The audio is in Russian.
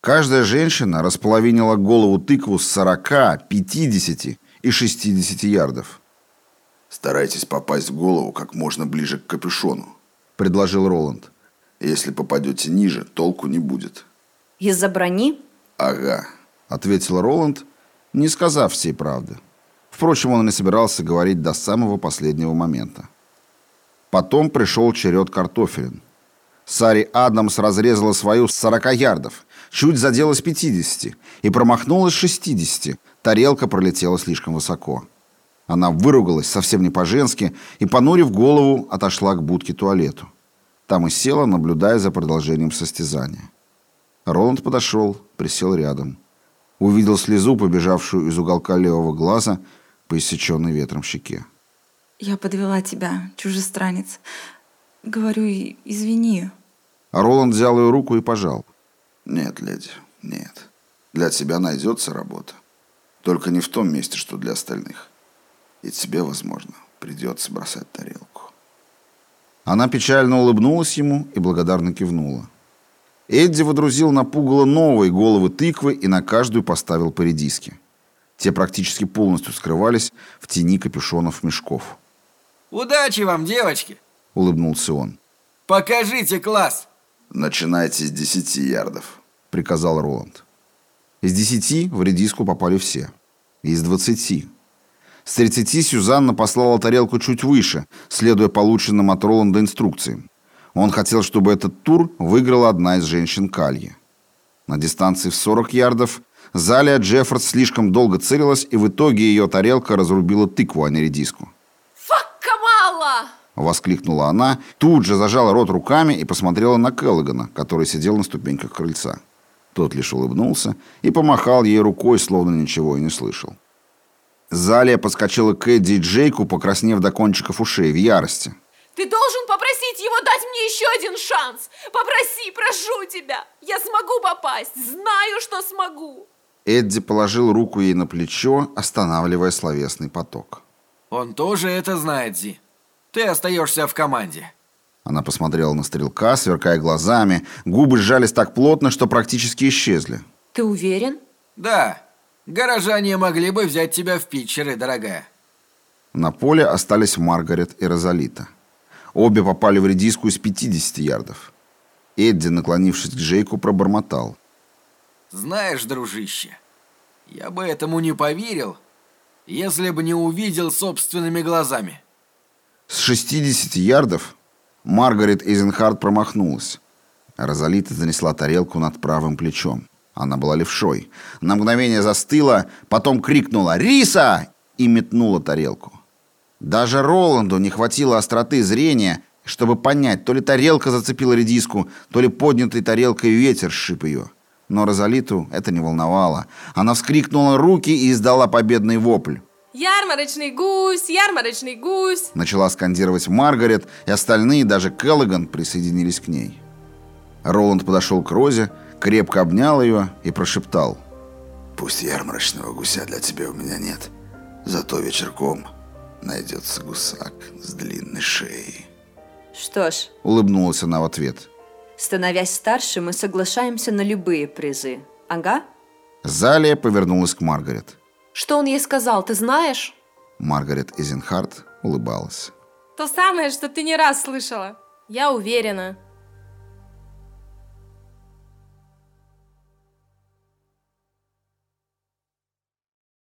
Каждая женщина располовинила голову тыкву с 40, 50 и 60 ярдов. «Старайтесь попасть в голову как можно ближе к капюшону», — предложил Роланд. «Если попадете ниже, толку не будет». «Из-за брони?» «Ага», — ответил Роланд, не сказав всей правды. Впрочем, он не собирался говорить до самого последнего момента. Потом пришел черед картофелин. Сари Адамс разрезала свою с 40 ярдов, чуть задела с 50 и промахнулась с 60. Тарелка пролетела слишком высоко. Она выругалась совсем не по-женски и, понурив голову, отошла к будке туалету. Там и села, наблюдая за продолжением состязания. Роланд подошел, присел рядом. Увидел слезу, побежавшую из уголка левого глаза по иссеченной ветром щеке. «Я подвела тебя, чужестранец. Говорю, извини». А Роланд взял ее руку и пожал. «Нет, леди, нет. Для тебя найдется работа. Только не в том месте, что для остальных. И тебе, возможно, придется бросать тарелку». Она печально улыбнулась ему и благодарно кивнула. Эдди водрузил на пугало новые головы тыквы и на каждую поставил по редиске. Те практически полностью скрывались в тени капюшонов мешков. «Удачи вам, девочки!» — улыбнулся он. «Покажите класс!» «Начинайте с десяти ярдов», — приказал Роланд. Из десяти в редиску попали все. Из двадцати. С тридцати Сюзанна послала тарелку чуть выше, следуя полученным от Роланда инструкциям. Он хотел, чтобы этот тур выиграла одна из женщин Кальи. На дистанции в 40 ярдов Залия Джеффорд слишком долго целилась, и в итоге ее тарелка разрубила тыкву, а не редиску. «Фак, Камала!» — воскликнула она, тут же зажала рот руками и посмотрела на Келлогана, который сидел на ступеньках крыльца. Тот лишь улыбнулся и помахал ей рукой, словно ничего и не слышал. Залия подскочила к Эдди и Джейку, покраснев до кончиков ушей, в ярости. Ты должен попросить его дать мне еще один шанс. Попроси, прошу тебя. Я смогу попасть. Знаю, что смогу. Эдди положил руку ей на плечо, останавливая словесный поток. Он тоже это знает, Зи. Ты остаешься в команде. Она посмотрела на стрелка, сверкая глазами. Губы сжались так плотно, что практически исчезли. Ты уверен? Да. Горожане могли бы взять тебя в питчеры, дорогая. На поле остались Маргарет и Розалита. Обе попали в редиску из 50 ярдов. Эдди, наклонившись к Джейку, пробормотал. «Знаешь, дружище, я бы этому не поверил, если бы не увидел собственными глазами». С 60 ярдов Маргарет Эйзенхард промахнулась. Розалита занесла тарелку над правым плечом. Она была левшой. На мгновение застыла, потом крикнула «Риса!» и метнула тарелку. Даже Роланду не хватило остроты зрения, чтобы понять, то ли тарелка зацепила редиску, то ли поднятой тарелкой ветер сшиб ее. Но Розалиту это не волновало. Она вскрикнула руки и издала победный вопль. Ярмарочный гусь, ярмарочный гусь. Начала скандировать Маргарет, и остальные, даже Келлоган, присоединились к ней. Роланд подошел к Розе, крепко обнял ее и прошептал. «Пусть ярмарочного гуся для тебя у меня нет, зато вечерком найдется гусак с длинной шеей». Что ж, улыбнулась она в ответ. Становясь старше, мы соглашаемся на любые призы. Ага? Залия повернулась к Маргарет. Что он ей сказал, ты знаешь? Маргарет Эйзенхарт улыбалась. То самое, что ты не раз слышала. Я уверена.